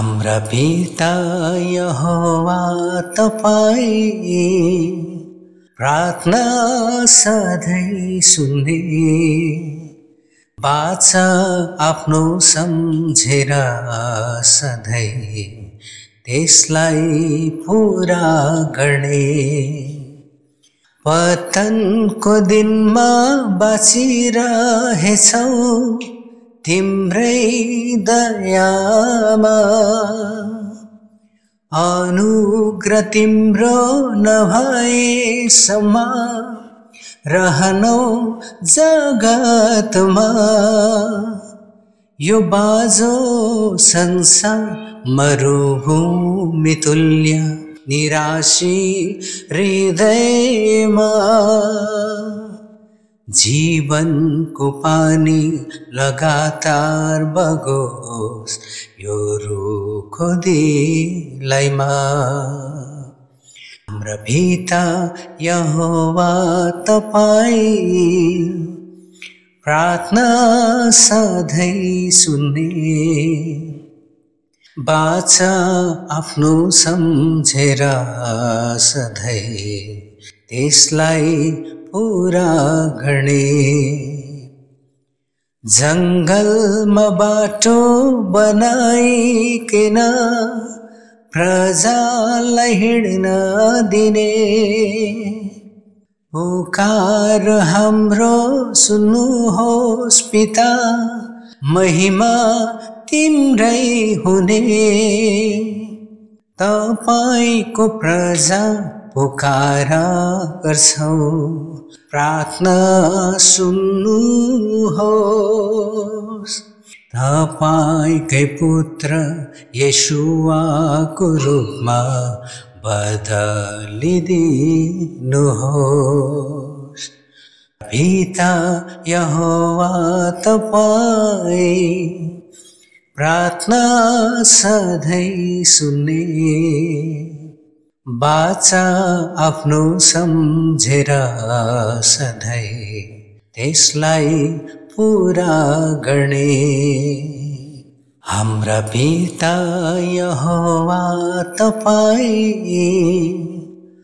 हाम्रा पिता यहोवा तपाईँ प्रार्थना सधैँ सुन्ने। बाचा आफ्नो सम्झेर सधैँ त्यसलाई पुरा गर्ने। पतनको दिनमा बाँचिरहेछौ। तिम्रै दयामा। अनुग्र तिम्रो नभएसम्म रहनौ जगतमा। यो बाजो संसार मरुभूमि तुल्य निराशी हृदयमा। जीवनको पानी लगातार बगोस् यो रुखो दिलाइमा हाम्रा भिता यहोवा तपाईँ प्रार्थना सधैँ सुन्ने बाचा आफ्नो सम्झेर सधैँ त्यसलाई पुरा गर्ने जङ्गलमा बाटो बनाइकन प्रजालाई हिँड्न दिने। पुकार हाम्रो सुन्नुहोस् पिता महिमा तिम्रै हुने। तपाईँको प्रजा पुकार गर्छौ। प्रार्थना सुन्नुहोस् तपाईँकै पुत्र यसुवाको रूपमा बदलिदिनुहोस् पिता यहोवा तपाईँ प्रार्थना सधैँ सुन्ने। बाचा आफ्नो सम्झेर सधैँ त्यसलाई पुरा गर्ने। हाम्रा पिता यहोवा तपाईँ